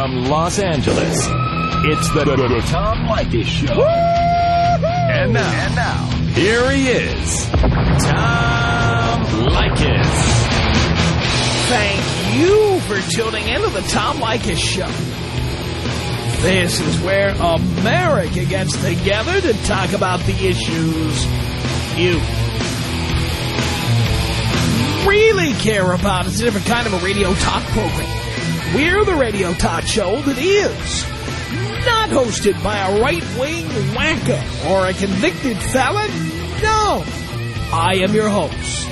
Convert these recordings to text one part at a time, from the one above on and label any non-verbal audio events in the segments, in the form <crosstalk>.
From Los Angeles, it's the, the, the Tom Leykis Show. And now, and now, here he is, Tom Leykis. Thank you for tuning into the Tom Leykis Show. This is where America gets together to talk about the issues you really care about. It's a different kind of a radio talk program. We're the radio talk show that is not hosted by a right-wing wacko or a convicted felon. No, I am your host.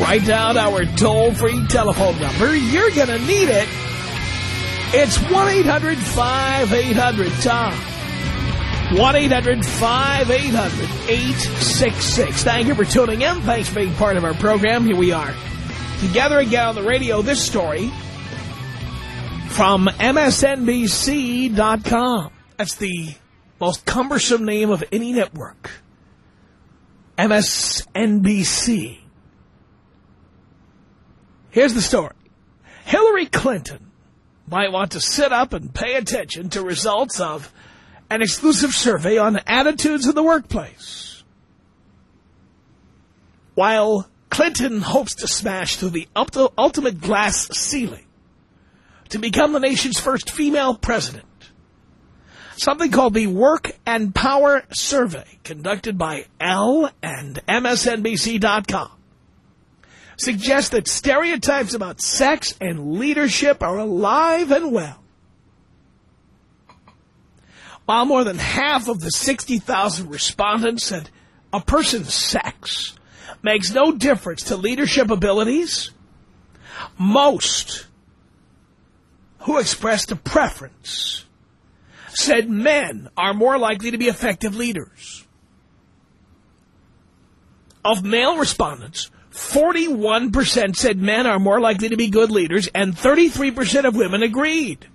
Write down our toll-free telephone number. You're going to need it. It's 1-800-5800-TOM. 1-800-5800-866. Thank you for tuning in. Thanks for being part of our program. Here we are. Together again on the radio, this story from MSNBC.com. That's the most cumbersome name of any network. MSNBC. Here's the story. Hillary Clinton might want to sit up and pay attention to results of an exclusive survey on attitudes in the workplace. While Clinton hopes to smash through the ultimate glass ceiling to become the nation's first female president, something called the Work and Power Survey, conducted by Elle and MSNBC.com, suggests that stereotypes about sex and leadership are alive and well. While more than half of the 60,000 respondents said a person's sex makes no difference to leadership abilities, most who expressed a preference said men are more likely to be effective leaders. Of male respondents, 41% said men are more likely to be good leaders, and 33% of women agreed.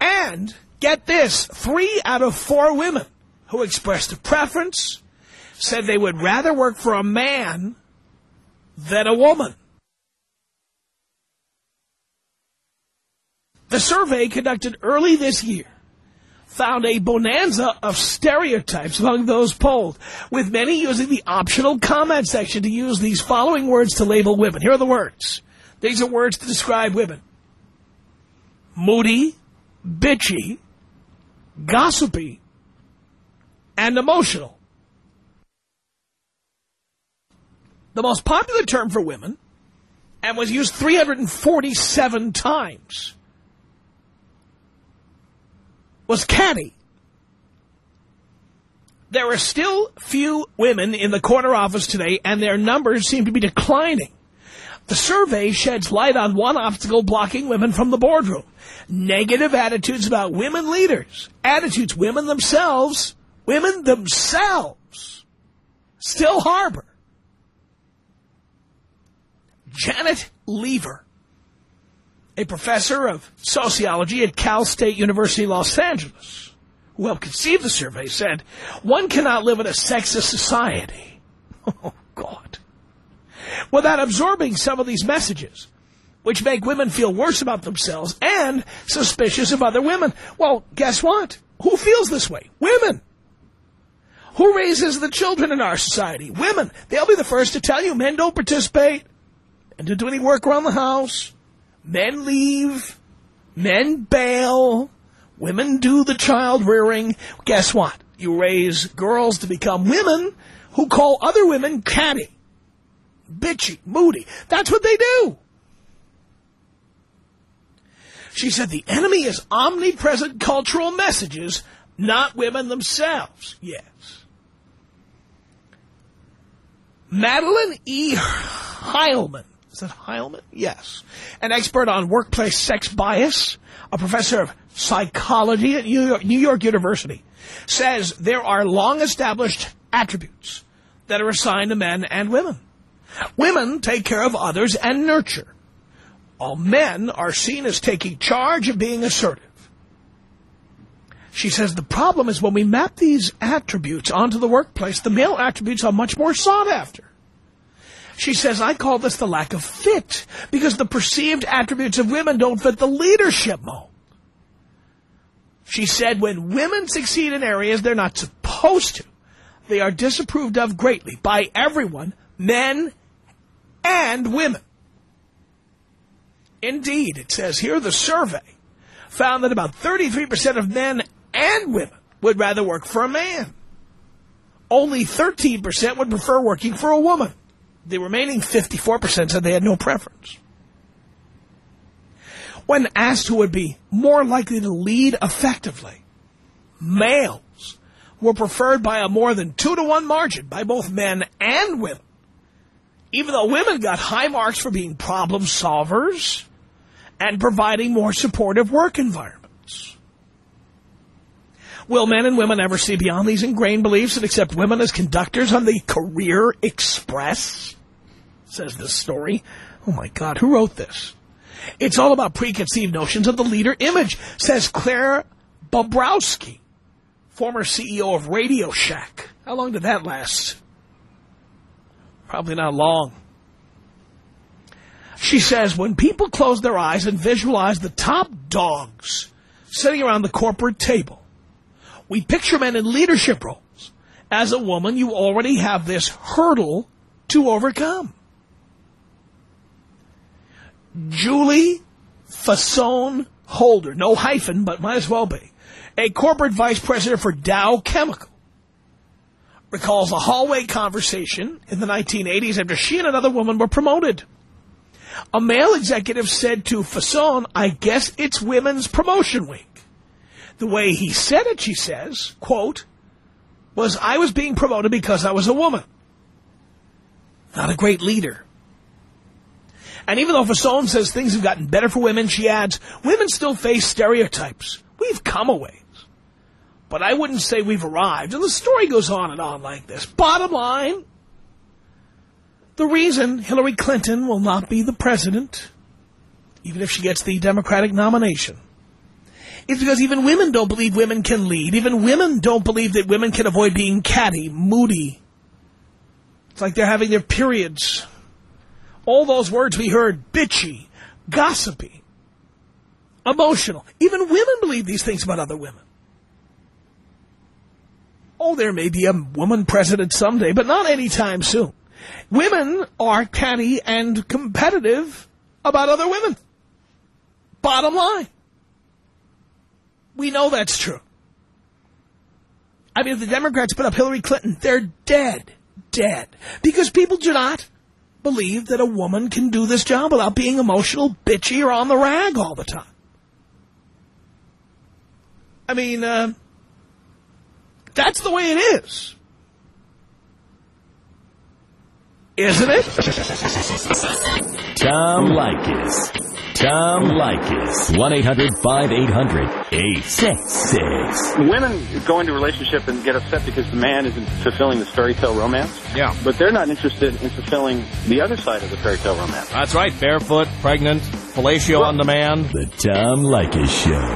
And, get this, three out of four women who expressed a preference said they would rather work for a man than a woman. The survey conducted early this year found a bonanza of stereotypes among those polled, with many using the optional comment section to use these following words to label women. Here are the words. These are words to describe women. Moody, bitchy, gossipy, and emotional. The most popular term for women, and was used 347 times, was catty. There are still few women in the corner office today, and their numbers seem to be declining. The survey sheds light on one obstacle blocking women from the boardroom. Negative attitudes about women leaders. Attitudes women themselves, women themselves, still harbor. Janet Lever a professor of sociology at Cal State University, Los Angeles, who helped conceive the survey, said, one cannot live in a sexist society. <laughs> Oh, God. Without absorbing some of these messages, which make women feel worse about themselves and suspicious of other women. Well, guess what? Who feels this way? Women. Who raises the children in our society? Women. They'll be the first to tell you men don't participate and don't do any work around the house. Men leave. Men bail. Women do the child rearing. Guess what? You raise girls to become women who call other women catty, bitchy, moody. That's what they do. She said the enemy is omnipresent cultural messages, not women themselves. Yes. Madeline E. Heilman is that Heilman? Yes. An expert on workplace sex bias, a professor of psychology at New York, New York University, says there are long-established attributes that are assigned to men and women. Women take care of others and nurture. All men are seen as taking charge of being assertive. She says the problem is when we map these attributes onto the workplace, the male attributes are much more sought after. She says, I call this the lack of fit because the perceived attributes of women don't fit the leadership mold. She said when women succeed in areas they're not supposed to, they are disapproved of greatly by everyone, men and women. Indeed, it says here the survey found that about 33% of men and women would rather work for a man. Only 13% would prefer working for a woman. The remaining 54% said they had no preference. When asked who would be more likely to lead effectively, males were preferred by a more than two to one margin by both men and women. Even though women got high marks for being problem solvers and providing more supportive work environments. Will men and women ever see beyond these ingrained beliefs and accept women as conductors on the career express? Says this story. Oh my God, who wrote this? It's all about preconceived notions of the leader image, says Claire Babrowski, former CEO of Radio Shack. How long did that last? Probably not long. She says, when people close their eyes and visualize the top dogs sitting around the corporate table, we picture men in leadership roles. As a woman, you already have this hurdle to overcome. Julie Fasone Holder, no hyphen, but might as well be, a corporate vice president for Dow Chemical, recalls a hallway conversation in the 1980s after she and another woman were promoted. A male executive said to Fasone, I guess it's women's promotion week. The way he said it, she says, quote, was I was being promoted because I was a woman. Not a great leader. And even though Fasone says things have gotten better for women, she adds, women still face stereotypes. We've come a ways. But I wouldn't say we've arrived. And the story goes on and on like this. Bottom line, the reason Hillary Clinton will not be the president, even if she gets the Democratic nomination, is because even women don't believe women can lead. Even women don't believe that women can avoid being catty, moody. It's like they're having their periods. All those words we heard, bitchy, gossipy, emotional. Even women believe these things about other women. Oh, there may be a woman president someday, but not anytime soon. Women are catty and competitive about other women. Bottom line. We know that's true. I mean, if the Democrats put up Hillary Clinton, they're dead. Dead. Because people do not believe that a woman can do this job without being emotional, bitchy, or on the rag all the time. I mean, uh, that's the way it is. Isn't it? Tom Leykis. Tom Leykis. 1-800-5800-866. Women go into a relationship and get upset because the man isn't fulfilling this fairy tale romance. Yeah. But they're not interested in fulfilling the other side of the fairy tale romance. That's right. Barefoot, pregnant, fellatio on demand. The Tom Leykis Show.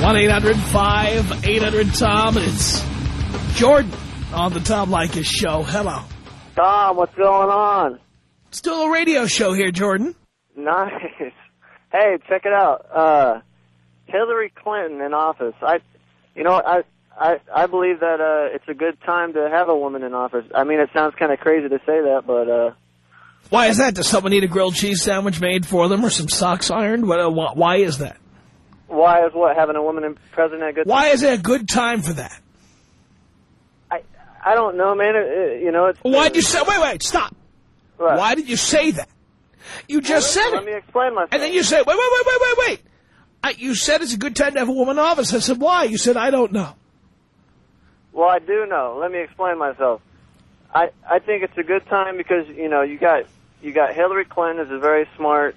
1-800-5800-TOM. And it's Jordan on the Tom Leykis Show. Hello. Tom, what's going on? Still a radio show here, Jordan. Nice. <laughs> Hey, check it out. Uh, Hillary Clinton in office. I, you know, I, I, I believe that uh, it's a good time to have a woman in office. I mean, it sounds kind of crazy to say that, but uh, Why is that? Does someone need a grilled cheese sandwich made for them or some socks ironed? What, uh, why is that? Why is what having a woman in president a good? Why is it a good time for that? I, I don't know, man. It, you know, it's. why did you say, wait, wait, stop. What? Why did you say that? You just Well, said Let it. me explain myself. And then you said, wait, wait, wait, wait, wait, wait. I, you said it's a good time to have a woman in office. I said, why? You said, I don't know. Well, I do know. Let me explain myself. I I think it's a good time because you know you got you got Hillary Clinton is a very smart,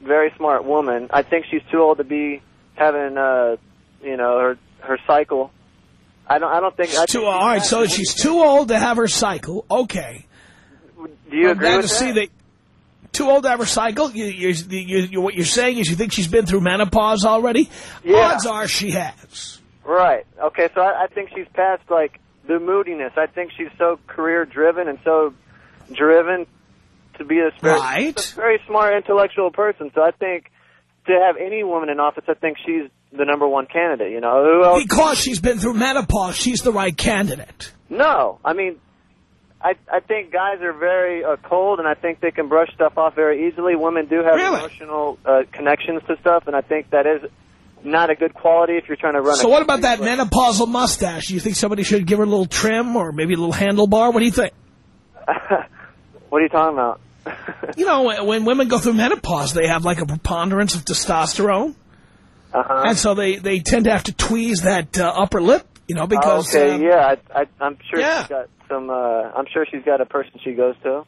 very smart woman. I think she's too old to be having uh you know her her cycle. I don't. I don't think. I Too, think all right, so she's too old to have her cycle. Okay. Do you I'm agree with to that? see that. Too old to have her cycle? You, you, you, you, what you're saying is you think she's been through menopause already? Yeah. Odds are she has. Right. Okay. So I, I think she's past like the moodiness. I think she's so career driven and so driven to be a very, Right. a very smart intellectual person. So I think to have any woman in office, I think she's the number one candidate. You know who else? Because she's been through menopause, she's the right candidate. No. I mean, I I think guys are very uh, cold, and I think they can brush stuff off very easily. Women do have Really? emotional uh, connections to stuff, and I think that is not a good quality if you're trying to run. So what about that company. menopausal mustache? Do you think somebody should give her a little trim or maybe a little handlebar? What do you think? <laughs> what are you talking about? You know, when- women go through menopause, they have like a preponderance of testosterone. Uh-huh. And so they, they tend to have to tweeze that uh, upper lip, you know, because... okay, uh, yeah, I, I, I'm sure Yeah. she's got some. Uh, I'm sure she's got a person she goes to.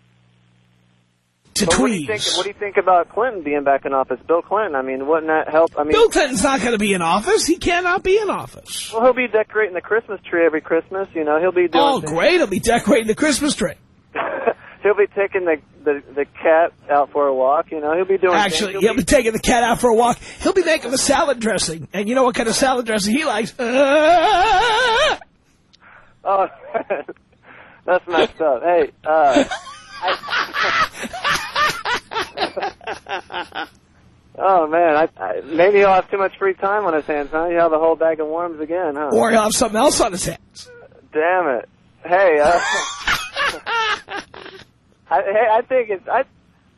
To But what do you think? tweeze. What do you think about Clinton being back in office? Bill Clinton. I mean, wouldn't that help? I mean, Bill Clinton's not going to be in office. He cannot be in office. well, he'll be decorating the Christmas tree every Christmas. You know, he'll be doing. Oh, things- great. He'll be decorating the Christmas tree. <laughs> he'll be taking the, the the cat out for a walk. You know, he'll be doing. things. Actually, He'll he'll be taking the cat out for a walk. He'll be making the salad dressing. And you know what kind of salad dressing he likes? Uh, <laughs> Oh, <laughs> that's messed up. Hey, uh, I, <laughs> oh man, I, I, maybe he'll have too much free time on his hands, huh? He'll have a whole bag of worms again, huh? or he'll have something else on his hands. Damn it. Hey, uh, I, I think it's I,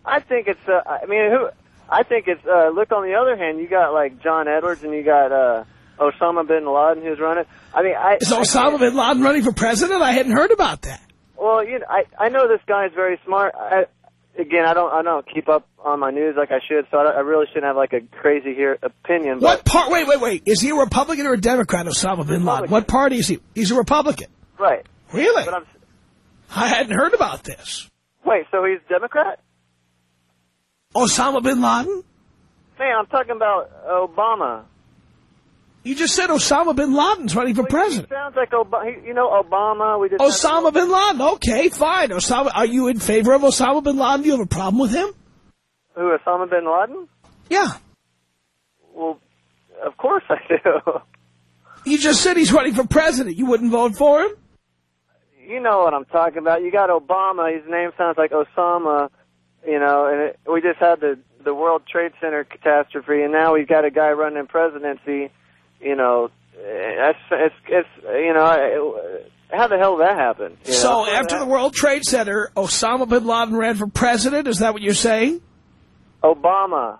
I think it's. Uh, I mean, who? I think it's. Uh, look on the other hand, you got like John Edwards and you got uh, Osama bin Laden who's running. I mean, I. Is I Osama bin Laden running for president? I hadn't heard about that. Well, you know, I I know this guy's very smart. I, again, I don't I don't keep up on my news like I should, so I, I really shouldn't have like a crazy here opinion. But What part? Wait, wait, wait. Is he a Republican or a Democrat, Osama bin Laden? What party is he? He's a Republican. right, Really? but I'm I hadn't heard about this. Wait. So he's Democrat? Osama bin Laden? Man, I'm talking about Obama. You just said Osama bin Laden's running for Well, president. Sounds like Obama. You know Obama. We just Osama bin Laden. Okay, fine. Osama, are you in favor of Osama bin Laden? Do you have a problem with him? Who Osama bin Laden? Yeah. Well, of course I do. <laughs> You just said he's running for president. You wouldn't vote for him? You know what I'm talking about. You got Obama. His name sounds like Osama. You know, and it, we just had the the World Trade Center catastrophe, and now we've got a guy running presidency. You know, that's it's it's you know, how the hell did that happen? You So after the World Trade Center, Osama bin Laden ran for president? Is that what you're saying? Obama.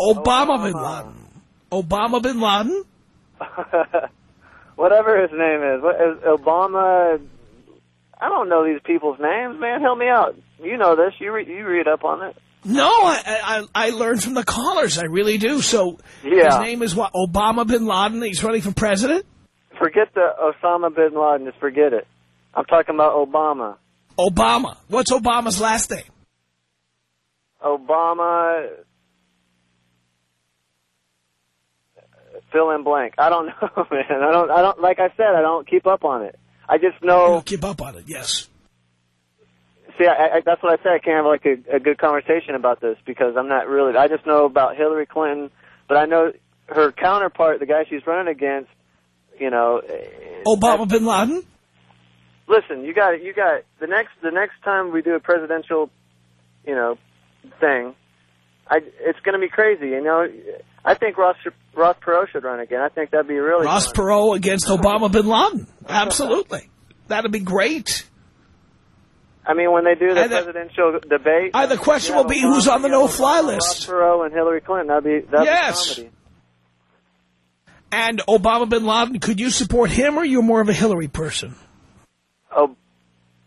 Obama bin Laden. Obama bin Laden? <laughs> Whatever his name is, what is Obama? I don't know these people's names, man. Help me out. You know this. You re- you read up on it. No, I, I I learned from the callers. I really do. So Yeah. his name is what? Obama bin Laden. He's running for president? Forget the Osama bin Laden. Just forget it. I'm talking about Obama. Obama. What's Obama's last name? Obama. Fill in blank. I don't <laughs> know, man. I don't. I don't. Like I said, I don't keep up on it. I just You know. don't keep up on it. Yes. See, I, I, that's what I said. I can't have like a, a good conversation about this because I'm not really. I just know about Hillary Clinton, but I know her counterpart, the guy she's running against. You know, eh, Obama bin Laden? listen, you got it. you got it. the next the next time we do a presidential, you know, thing, I it's going to be crazy. You know, I think Ross Ross Perot should run again. I think that'd be really Ross fun. Perot against Obama bin Laden. Absolutely. That'd be great. I mean, when they do the the- presidential debate, Uh, the question will be Obama, who's on the no-fly list. Ross Perot and Hillary Clinton. That'd be that'd Yes. be. And Obama bin Laden, could you support him or you're more of a Hillary person? Oh,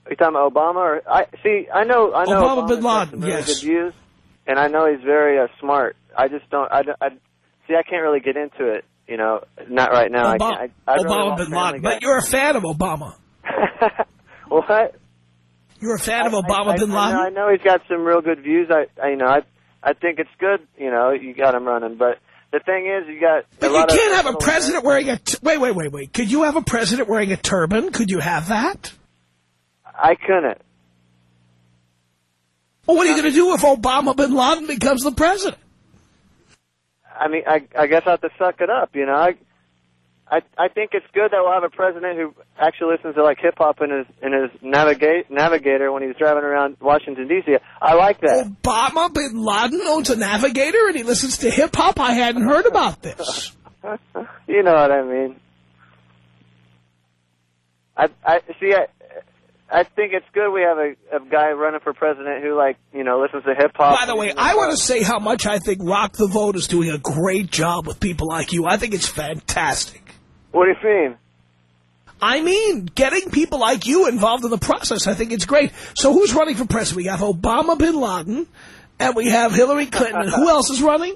are you talking about Obama? Or I see. I know. I know. Obama bin Laden, really yes. Views, and I know he's very uh, smart. I just don't. I, don't- I see. I can't really get into it. You know, not right now. I Obama. I, I'd rather Obama watch bin Laden. But you're a fan of Obama. <laughs> what? You're a fan of Obama I, bin I, Laden? I know he's got some real good views. I, I you know, I, I think it's good. You know, you got him running, but the thing is, you got. But you can't have a president wearing a... T wait, wait, wait, wait. Could you have a president wearing a turban? Could you have that? I couldn't. Well, what are you going to do if Obama bin Laden becomes the president? I mean, I, I guess I have to suck it up, you know. I, I, I think it's good that we'll have a president who actually listens to like hip hop in his in his navigate navigator when he's driving around Washington D.C. I like that. Obama bin Laden owns a navigator and he listens to hip-hop? I hadn't heard about this. <laughs> you know what I mean. I, I see. I, I think it's good we have a, a guy running for president who, like, you know, listens to hip hop. By the way, I want to say how much I think Rock the Vote is doing a great job with people like you. I think it's fantastic. What do you mean? I mean, getting people like you involved in the process, I think it's great. So who's running for president? We have Obama bin Laden, and we have Hillary Clinton. And who <laughs> else is running?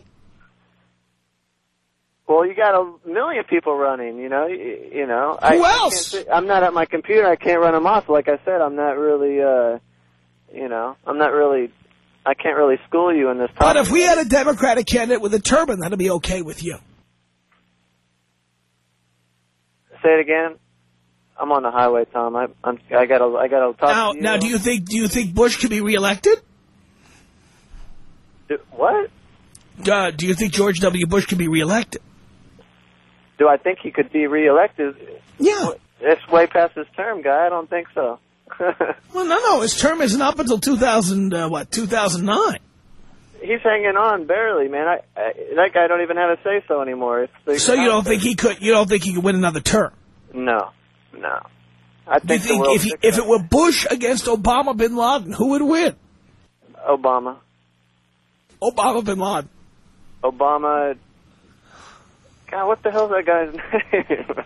Well, you got a million people running. You know, you, you know. I, Who I else? can't say- I'm not at my computer. I can't run them off. Like I said, I'm not really. uh You know, I'm not really. I can't really school you in this topic. But if we had a Democratic candidate with a turban, that'd be okay with you. say it again. I'm on the highway, Tom. I, I'm. I gotta. I gotta talk Now, to you. now, do you think do you think Bush could be reelected? Do- what? Uh, do you think George W. Bush could be reelected? Do I think he could be reelected? Yeah. It's way past his term, guy. I don't think so. <laughs> Well, no, no. His term isn't up until 2000, uh, what, 2009. He's hanging on barely, man. I, I that guy don't even have a say so anymore. So you don't think he could, you don't think he could win another term? No, no. I think, think if, he, if it were Bush against Obama bin Laden, who would win? Obama, Obama bin Laden. Obama. God, what the hell's that guy's <laughs> name?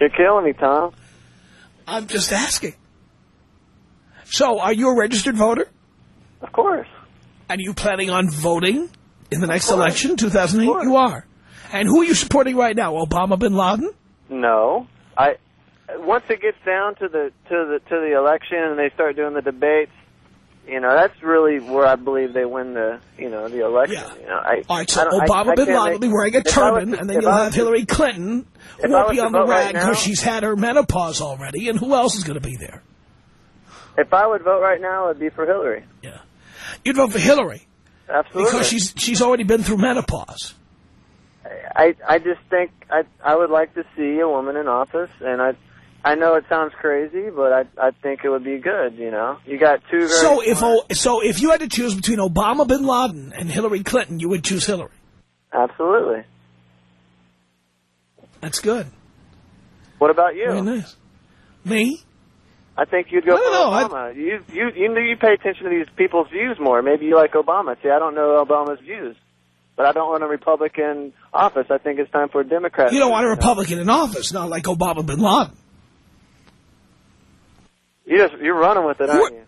You're killing me, Tom. I'm just asking. So, are you a registered voter? Of course. And are you planning on voting in the next election, 2008? You are. And who are you supporting right now? Obama bin Laden? No, I. Once it gets down to the to the to the election and they start doing the debates, you know, that's really where I believe they win the you know the election. Yeah. You know, I, All right, so I don't- I- Obama bin Laden will be wearing a turban, to- and then you'll have Hillary Clinton, who won't be on the rag because now- she's had her menopause already, and who else is going to be there? If I would vote right now, it'd be for Hillary. Yeah. You'd vote for Hillary Absolutely. because she's she's already been through menopause. I I just think I I would like to see a woman in office, and I I know it sounds crazy, but I I think it would be good. You know, you got two very So if so if you had to choose between Obama bin Laden and Hillary Clinton, you would choose Hillary. absolutely. That's good. What about you? Very nice. Me? I think you'd go I for know, I- Obama. You you you know you pay attention to these people's views more. Maybe you like Obama. See, I don't know Obama's views, but I don't want a Republican office. I think it's time for a Democrat. You don't want a Republican in office, not like Obama bin Laden. You just you're running with it, Who aren't you?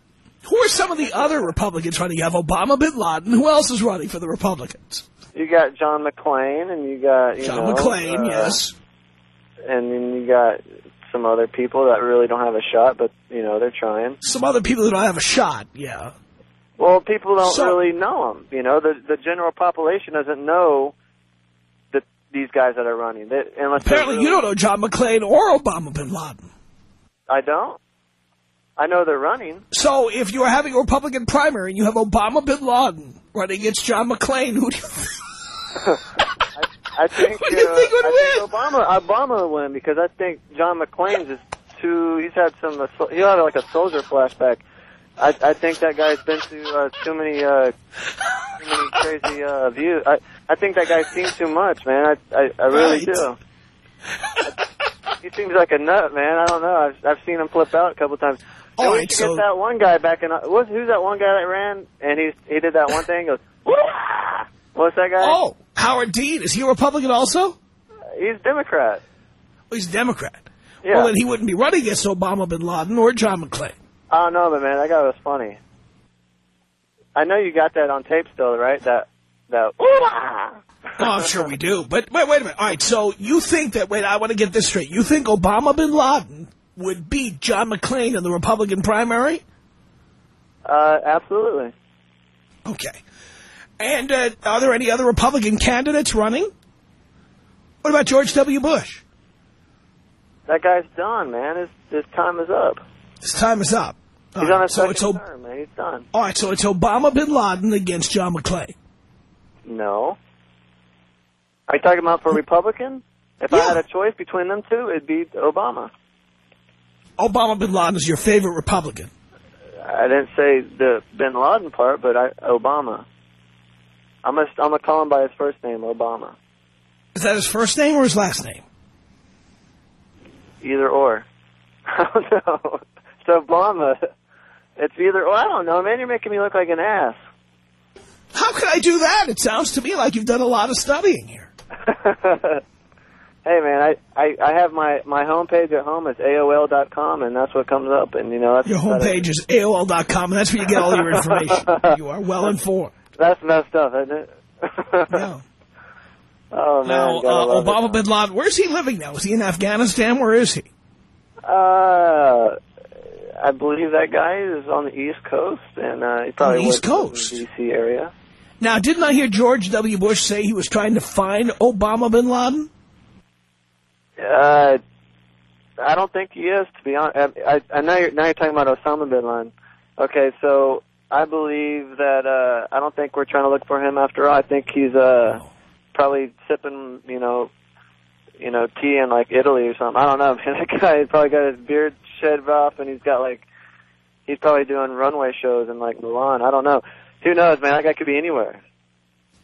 who are some of the other Republicans running? You have Obama bin Laden. Who else is running for the Republicans? You got John McClane, and you got you John know, McClane, uh, yes. and then you got some other people that really don't have a shot, but you know they're trying. Some other people who don't have a shot, yeah. Well, people don't So- really know them. You know, the the general population doesn't know that these guys that are running. They, unless Apparently really- you don't know John McClane or Obama bin Laden. I don't. I know they're running. So if you are having a Republican primary and you have Obama bin Laden running against John McClane, who do you think? <laughs> I think. What do you uh, think would I win? think Obama Obama will win because I think John McClane's is too. He's had some. uh, He'll have like a soldier flashback. I I think that guy's been through uh, too many uh, too many crazy uh, views. I I think that guy's seen too much, man. I I, I really Right. do. He seems like a nut, man. I don't know. I've I've seen him flip out a couple times. All we right, so- get that one guy back in. Uh, what, who's that one guy that ran and he he did that one thing? Goes, "Wah!" what's that guy? Oh, Howard Dean. Is he a Republican also? He's Democrat. Oh, he's a Democrat. Yeah. Well, then he wouldn't be running against Obama bin Laden or John McClane. I don't but man, that guy was funny. I know you got that on tape still, right? That that. Oh, I'm sure we do. But wait, wait a minute. All right, so you think that, wait, I want to get this straight. You think Obama bin Laden would beat John McClane in the Republican primary? Uh, absolutely. Okay. And uh, are there any other Republican candidates running? What about George W. Bush? That guy's done, man. His his time is up. His time is up. All He's right, on his so second it's term, man. He's done. All right, so it's Obama bin Laden against John McClain. No. Are you talking about for Republican? If I had a choice between them two, it'd be Obama. Obama bin Laden is your favorite Republican. I didn't say the Bin Laden part, but I, Obama. I'm gonna I'm gonna call him by his first name, Obama. Is that his first name or his last name? Either or. <laughs> I don't know. So Obama. It's either. Well, I don't know, man. You're making me look like an ass. How could I do that? It sounds to me like you've done a lot of studying here. <laughs> hey, man. I, I I have my my homepage at home. It's AOL.com, and that's what comes up. And you know that's Your homepage is AOL.com, and that's where you get all your information. <laughs> You are well informed. That's messed up, isn't it? No. <laughs> Oh man. Now, uh. Obama bin Laden, where's he living now? Is he in Afghanistan? Where is he? Uh, I believe that guy is on the East Coast, and uh, he probably the East Coast? the D.C. area. Now, didn't I hear George W. Bush say he was trying to find Obama bin Laden? Uh, I don't think he is, to be honest. I, I, I know you're, now you're talking about Osama bin Laden. Okay, so I believe that uh, I don't think we're trying to look for him after all. I think he's uh, probably sipping, you know, you know, tea in like Italy or something. I don't know. Man, <laughs> that guy probably got his beard shaved off, and he's got like he's probably doing runway shows in like Milan. I don't know. Who knows, man? That guy could be anywhere.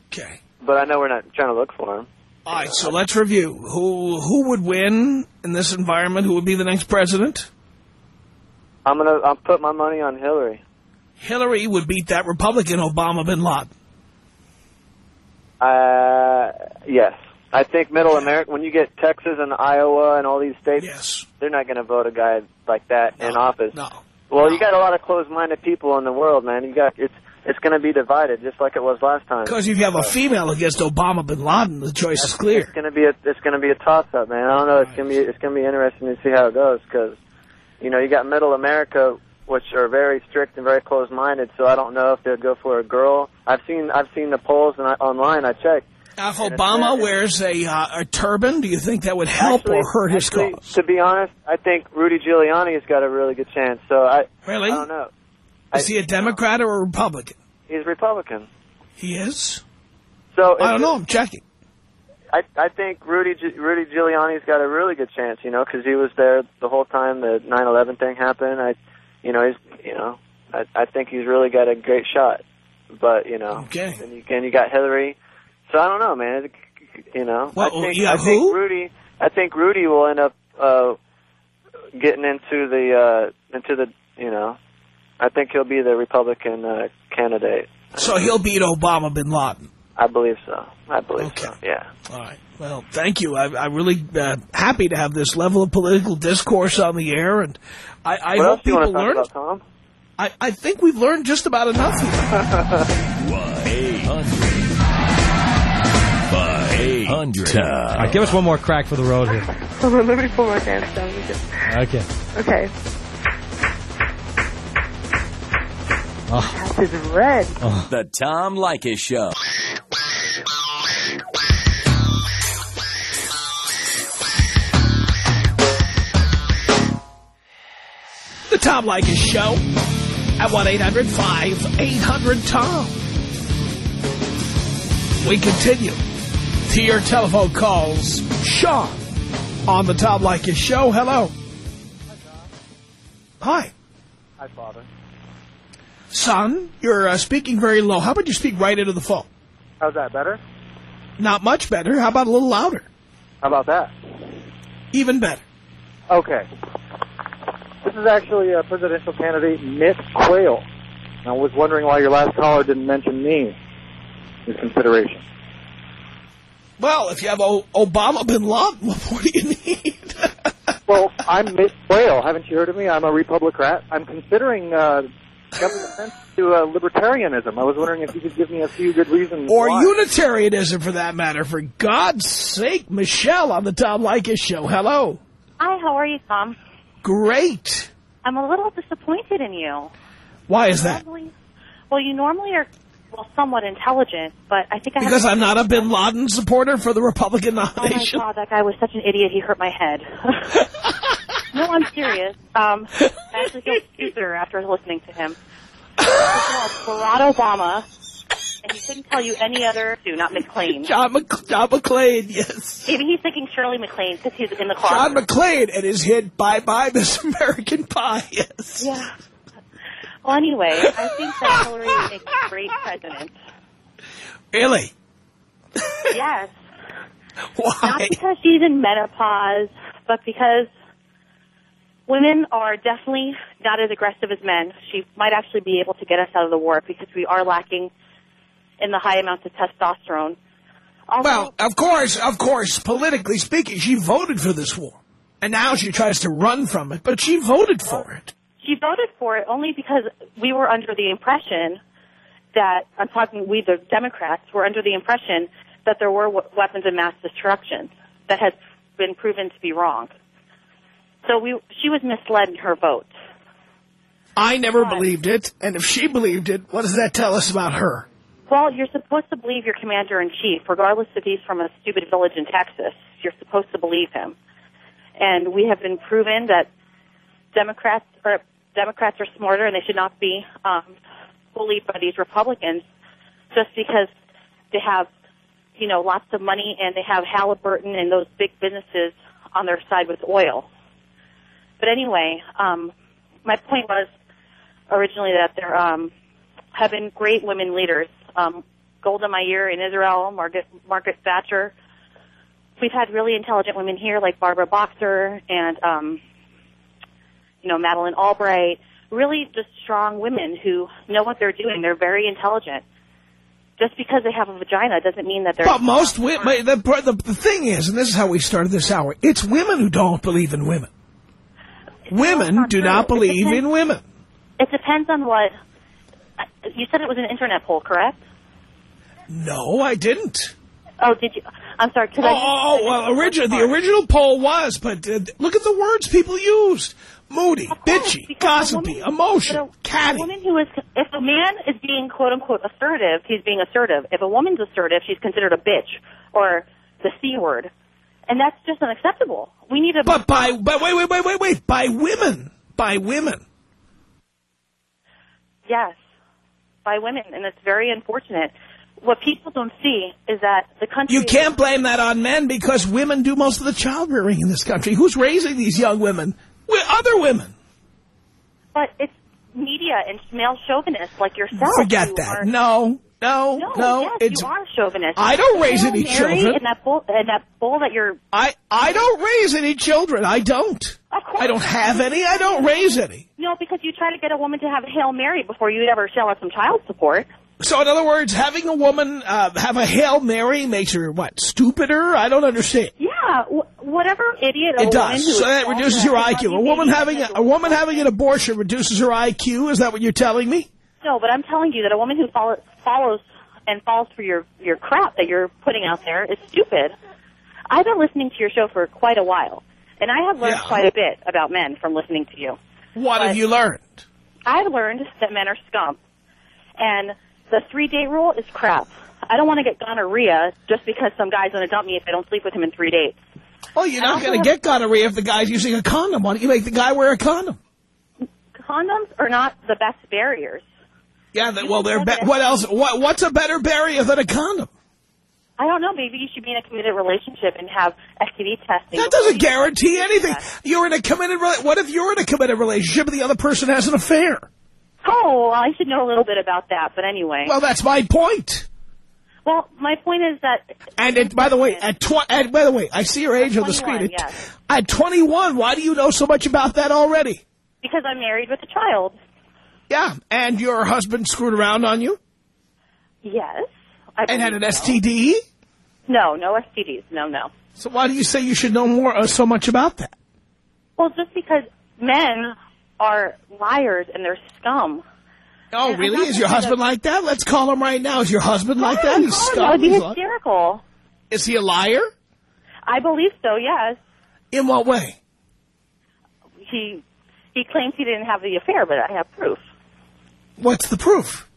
Okay. But I know we're not trying to look for him. All right, so let's review. Who who would win in this environment? Who would be the next president? I'm gonna I'll put my money on Hillary. Hillary would beat that Republican Obama bin Laden. Uh, yes. I think Middle America, when you get Texas and Iowa and all these states, Yes. they're not going to vote a guy like that in office. No. Well, you got a lot of closed-minded people in the world, man. You got it's it's going to be divided, just like it was last time. Because if you have a female against Obama bin Laden, the choice is clear. It's going to be a it's going to be a toss-up, man. I don't know. It's going to be it's going to be interesting to see how it goes because you know you got Middle America, which are very strict and very closed-minded. So I don't know if they'll go for a girl. I've seen I've seen the polls and I, online. I checked. Now, if it's- Obama wears a, uh, a turban, do you think that would help Actually- or hurt his actually, cause? To be honest, I think Rudy Giuliani has got a really good chance. So I Really? I don't know. Is he a Democrat or a Republican? He's Republican. He is? So I don't know. I'm checking. I I think Rudy Gi- Rudy Giuliani's got a really good chance, you know, because he was there the whole time the 9/11 thing happened. I, you know, he's you know, I I think he's really got a great shot. But you know, Okay. and you and you got Hillary. So I don't know, man. You know, Well, I think have I think who? Rudy. I think Rudy will end up uh getting into the uh into the you know. I think he'll be the Republican uh, candidate. So he'll beat Obama bin Laden. I believe so. I believe Okay. so. Yeah. All right. Well, thank you. I, I'm really uh, happy to have this level of political discourse on the air, and I, I what hope else do you want people learn. about, Tom? I, I think we've learned just about enough here. <laughs> 1-800. All right, give us one more crack for the road here. Hold <laughs> on, let me pull my pants down. Okay. Okay. Oh, This is red. The Tom Leykis Show. The Tom Leykis Show at 1-800-5800-TOM. We continue to your telephone calls. Sean on the Tom Leykis Show. Hello. Hi. Hi, Father. Son, you're uh, speaking very low. How about you speak right into the phone? How's that better? Not much better. How about a little louder? How about that? Even better. Okay. This is actually uh, presidential candidate Miss Quayle. I was wondering why your last caller didn't mention me in consideration. Well, if you have o Obama bin Laden, <laughs> what do you need? Well, I'm Miss Quayle. Haven't you heard of me? I'm a Republican. I'm considering uh, coming to uh, libertarianism. I was wondering if you could give me a few good reasons or why. Unitarianism, for that matter. For God's sake, Michelle on the Tom Leykis Show. Hello. Hi, how are you, Tom? Great. I'm a little disappointed in you. Why is that? Normally, well, you normally are well, somewhat intelligent, but I think I Because have I'm not a Bin Laden supporter for the Republican Oh my nomination. god, that guy was such an idiot. He hurt my head. <laughs> no, I'm serious. Um, I actually feel stupider after listening to him. First of all, Barack Obama, and he couldn't tell you any other two, not McLean. John, Mc, John McLean, yes. Maybe he's thinking Shirley MacLaine because he's in the closet. John McLean and his hit Bye Bye Miss American Pie, yes. Yeah. Well, anyway, I think that Hillary would make a great president. Really? Yes. <laughs> Why? Not because she's in menopause, but because women are definitely not as aggressive as men. She might actually be able to get us out of the war because we are lacking in the high amounts of testosterone. Also, Well, of course, of course, politically speaking, she voted for this war. And now she tries to run from it, but she voted for it. she voted for it only because we were under the impression that, I'm talking, we the Democrats were under the impression that there were weapons of mass destruction that has been proven to be wrong. So we, she was misled in her vote. I never Right. believed it, and if she believed it, what does that tell us about her? Well, you're supposed to believe your commander in chief, regardless if he's from a stupid village in Texas. You're supposed to believe him. And we have been proven that Democrats or Democrats are smarter and they should not be um, bullied by these Republicans just because they have, you know, lots of money and they have Halliburton and those big businesses on their side with oil. But anyway, um, my point was originally that there um, have been great women leaders. Um, Golda Meir in Israel, Margaret, Margaret Thatcher. We've had really intelligent women here like Barbara Boxer and, um, you know, Madeleine Albright. Really just strong women who know what they're doing. They're very intelligent. Just because they have a vagina doesn't mean that they're... But most women, the, the, the thing is, and this is how we started this hour, it's women who don't believe in women. Women do not believe depends- in women. It depends on what... You said it was an internet poll, correct? No, I didn't. Oh, did you? I'm sorry. Oh, I oh, well, origi the original poll was, but uh, look at the words people used. Moody, course, bitchy, gossipy, woman- emotional, catty. A woman who is, if a man is being quote unquote assertive, he's being assertive. If a woman's assertive, she's considered a bitch or the c word, and that's just unacceptable. We need a. But by, but wait, wait, wait, wait, wait, by women, by women. yes, by women, and it's very unfortunate. What people don't see is that the country. You can't blame that on men because women do most of the child rearing in this country. Who's raising these young women? Other women. But it's media and male chauvinists like yourself. Forget that. No, no, No, no. yes, it's you are chauvinist. I don't raise Hail any Mary children. In that bowl, in that bowl that you're. I I don't raise any children. I don't. Of course. I don't have any. I don't raise any. No, because you try to get a woman to have a Hail Mary before you'd ever shell her some child support. So in other words, having a woman uh, have a Hail Mary makes her, what, stupider? I don't understand. Yeah, wh- whatever idiot. It does. So that reduces and your IQ. A woman having a, a woman having an abortion reduces her IQ. Is that what you're telling me? No, but I'm telling you that a woman who follow, follows and falls for your your crap that you're putting out there is stupid. I've been listening to your show for quite a while, and I have learned Yeah. quite a bit about men from listening to you. What have you learned? I've learned that men are scum, and the three day rule is crap. I don't want to get gonorrhea just because some guy's going to dump me if I don't sleep with him in three days. Well, you're not going to get gonorrhea if the guy's using a condom. Why don't you make the guy wear a condom? Condoms are not the best barriers. Yeah, that, well, they're what else? What, what's a better barrier than a condom? I don't know. Maybe you should be in a committed relationship and have STD testing. That doesn't guarantee anything. You're in a committed. What if you're in a committed relationship and the other person has an affair? Oh, well, I should know a little bit about that. But anyway. Well, that's my point. Well, my point is that And it, by the way, at tw- and by the way, I see your age on the screen. At, yes. at 21, why do you know so much about that already? because I'm married with a child. Yeah, and your husband screwed around on you Yes. I and had an so. STD. No, no STDs. No, no. So why do you say you should know more uh, so much about that? Well, just because men are liars and they're scum. Oh, And really? Is your husband like that? Let's call him right now. Is your husband like that? He's Oh, scum. that would be hysterical. Is he a liar? I believe so. Yes. In what way? He he claims he didn't have the affair, but I have proof. What's the proof?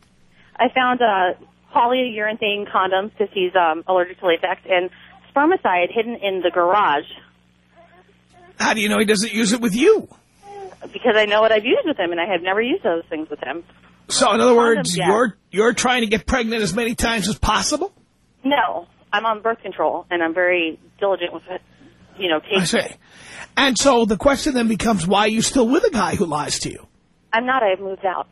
I found uh, polyurethane condoms because he's um, allergic to latex and spermicide hidden in the garage How do you know he doesn't use it with you? because I know what I've used with him and I have never used those things with him. So in other words, yeah. you're you're trying to get pregnant as many times as possible? No, I'm on birth control and I'm very diligent with it. You know, I see. And so the question then becomes, why are you still with a guy who lies to you? I'm not. I've moved out.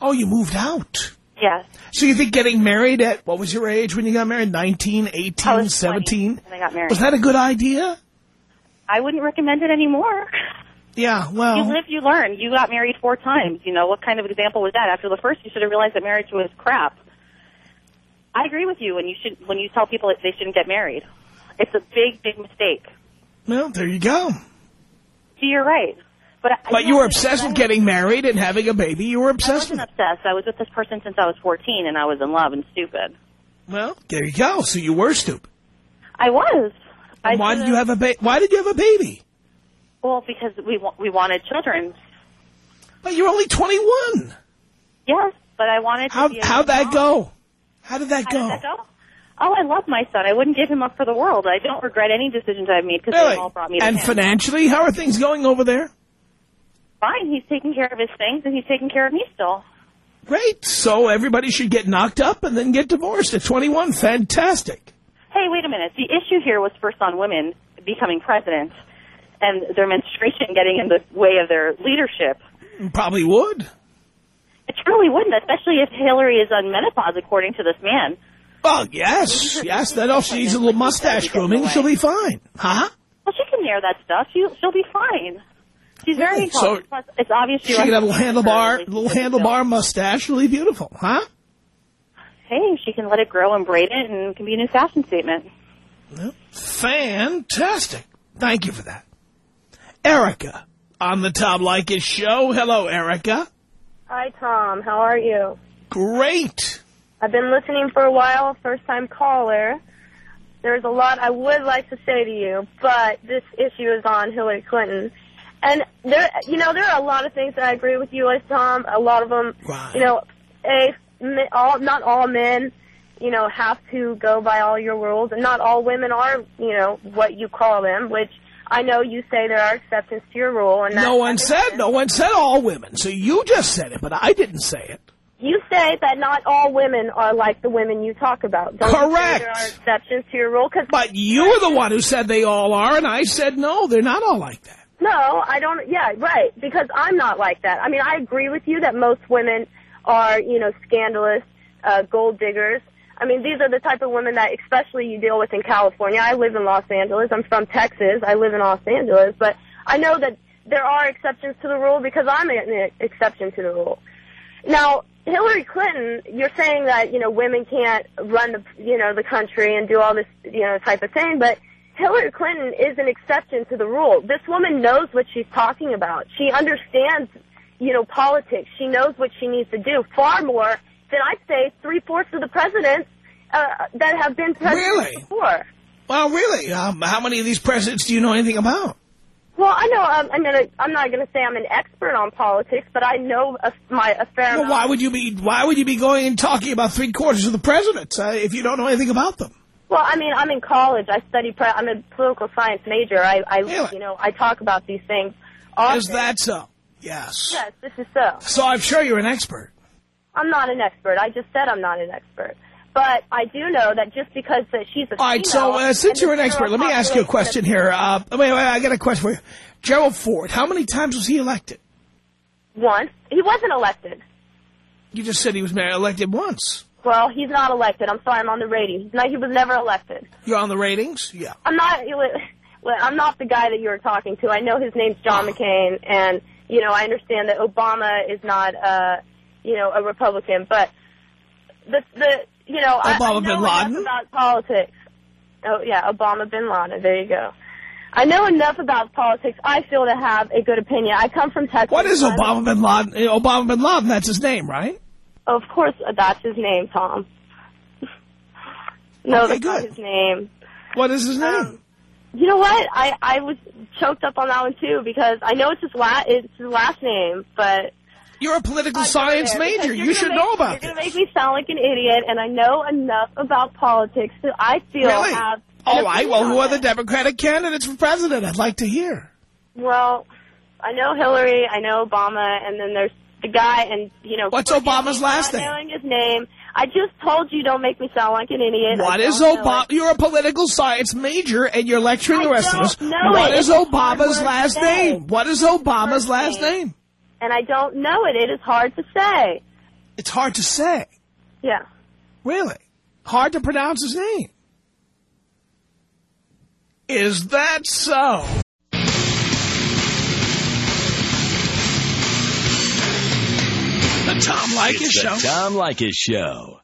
Oh, you moved out. Yes. So you think getting married at, what was your age when you got married? 19, 18, I was 17? when I got married. Was that a good idea? I wouldn't recommend it anymore. Yeah, well, You live, you learn. You got married four times. You know, what kind of example was that? After the first, you should have realized that marriage was crap. I agree with you when you should when you tell people that they shouldn't get married. It's a big, big mistake. well, there you go. See, you're right. But, But you were obsessed with getting married and having a baby. You were I obsessed with wasn't it. obsessed. I was with this person since I was 14, and I was in love and stupid. Well, there you go. So you were stupid. I was. I why did you have a ba- Why did you have a baby? Well, because we wa- we wanted children. But you're only 21. Yes, but I wanted. How to be a how'd that mom. go? How did that How go? did that go? Oh, I love my son. I wouldn't give him up for the world. I don't regret any decisions I've made because Really? they all brought me to And him. financially, how are things going over there? Fine, he's taking care of his things, and he's taking care of me still. Great. So everybody should get knocked up and then get divorced at 21. Fantastic. Hey, wait a minute. The issue here was first on women becoming president and their menstruation getting in the way of their leadership. Probably would. It truly wouldn't, especially if Hillary is on menopause, according to this man. Oh, yes, yes. that all she needs a little mustache grooming. She'll be fine. Huh? Well, she can wear that stuff. She, she'll be fine. She's very Really? So- Plus, it's obvious She she can have a little handlebar, little with handlebar mustache. She'll beautiful. Huh? Hey, she can let it grow and braid it, and it can be a new fashion statement. Well, fantastic. Thank you for that. Erica on the Tom Leykis show. Hello, Erica. Hi, Tom. How are you? Great. I've been listening for a while, first time caller. There's a lot I would like to say to you, but this issue is on Hillary Clinton. And there, you know, there are a lot of things that I agree with you with, Tom. A lot of them, Right. you know, a, all, not all men, you know, have to go by all your rules, and not all women are, you know, what you call them, which I know you say there are exceptions to your rule. And No one said, no one said all women. So you just said it, but I didn't say it. You say that not all women are like the women you talk about. Don't Correct. there are exceptions to your rule. Cause But you were the one who said they all are, and I said no, they're not all like that. No, I don't. Yeah, right. Because I'm not like that. I mean, I agree with you that most women are, you know, scandalous, uh, gold diggers. I mean, these are the type of women that, especially you deal with in California. I live in Los Angeles. I'm from Texas. I live in Los Angeles, but I know that there are exceptions to the rule because I'm an exception to the rule. Now, Hillary Clinton, you're saying that, you know, women can't run the, you know, the country and do all this, you know, type of thing, but Hillary Clinton is an exception to the rule. This woman knows what she's talking about. She understands, you know, politics. She knows what she needs to do far more than I'd say three-fourths of the presidents uh, that have been presidents Really? before. Well, really, um, how many of these presidents do you know anything about? Well, I know um, I'm gonna. I'm not gonna say I'm an expert on politics, but I know a, my a fair Well, why would you be? Why would you be going and talking about three quarters of the presidents uh, if you don't know anything about them? Well, I mean, I'm in college. I study. Pre- I'm a political science major. I, I, Really? you know, I talk about these things. Often. Is that so? Yes. Yes, this is so. So I'm sure you're an expert. I'm not an expert. I just said I'm not an expert. But I do know that just because that she's a All right, so uh, since you're an expert, let me ask you a question here. Uh, wait, wait, I got a question for you. Gerald Ford, how many times was he elected? Once he wasn't elected. You just said he was elected once. Well, he's not elected. I'm sorry, I'm on the ratings. Not. He was never elected. You're on the ratings? Yeah. I'm not. I'm not the guy that you were talking to. I know his name's John McCain, and you know I understand that Obama is not, uh, you know, a Republican, but the the you know I, I Obama know bin enough Laden? about politics. Oh yeah, Obama bin Laden. There you go. I know enough about politics. I feel to have a good opinion. I come from Texas. What is Obama bin Laden? Obama bin Laden, that's his name, right? Of course, that's his name, Tom. no, Okay, that's not good. his name. What is his name? Um, You know what? I I was choked up on that one too because I know it's his la- it's his last name, but You're a political science major. You should make- know about You're this. going to make me sound like an idiot, and I know enough about politics that I feel Really? have. All right, well, who on are the. Democratic candidates for president? I'd like to hear. Well, I know Hillary, I know Obama, and then there's the guy, and you know. What's Obama's last name? Knowing his name. I just told you, don't make me sound like an idiot. What is Obama? You're a political science major, and you're lecturing I the rest of us. What it. is It's Obama's last say. name? What is Obama's last name. name? And I don't know it. It is hard to say. It's hard to say. Yeah. Really? Hard to pronounce his name. Is that so? The Tom It's Show. the Tom Leykis Show.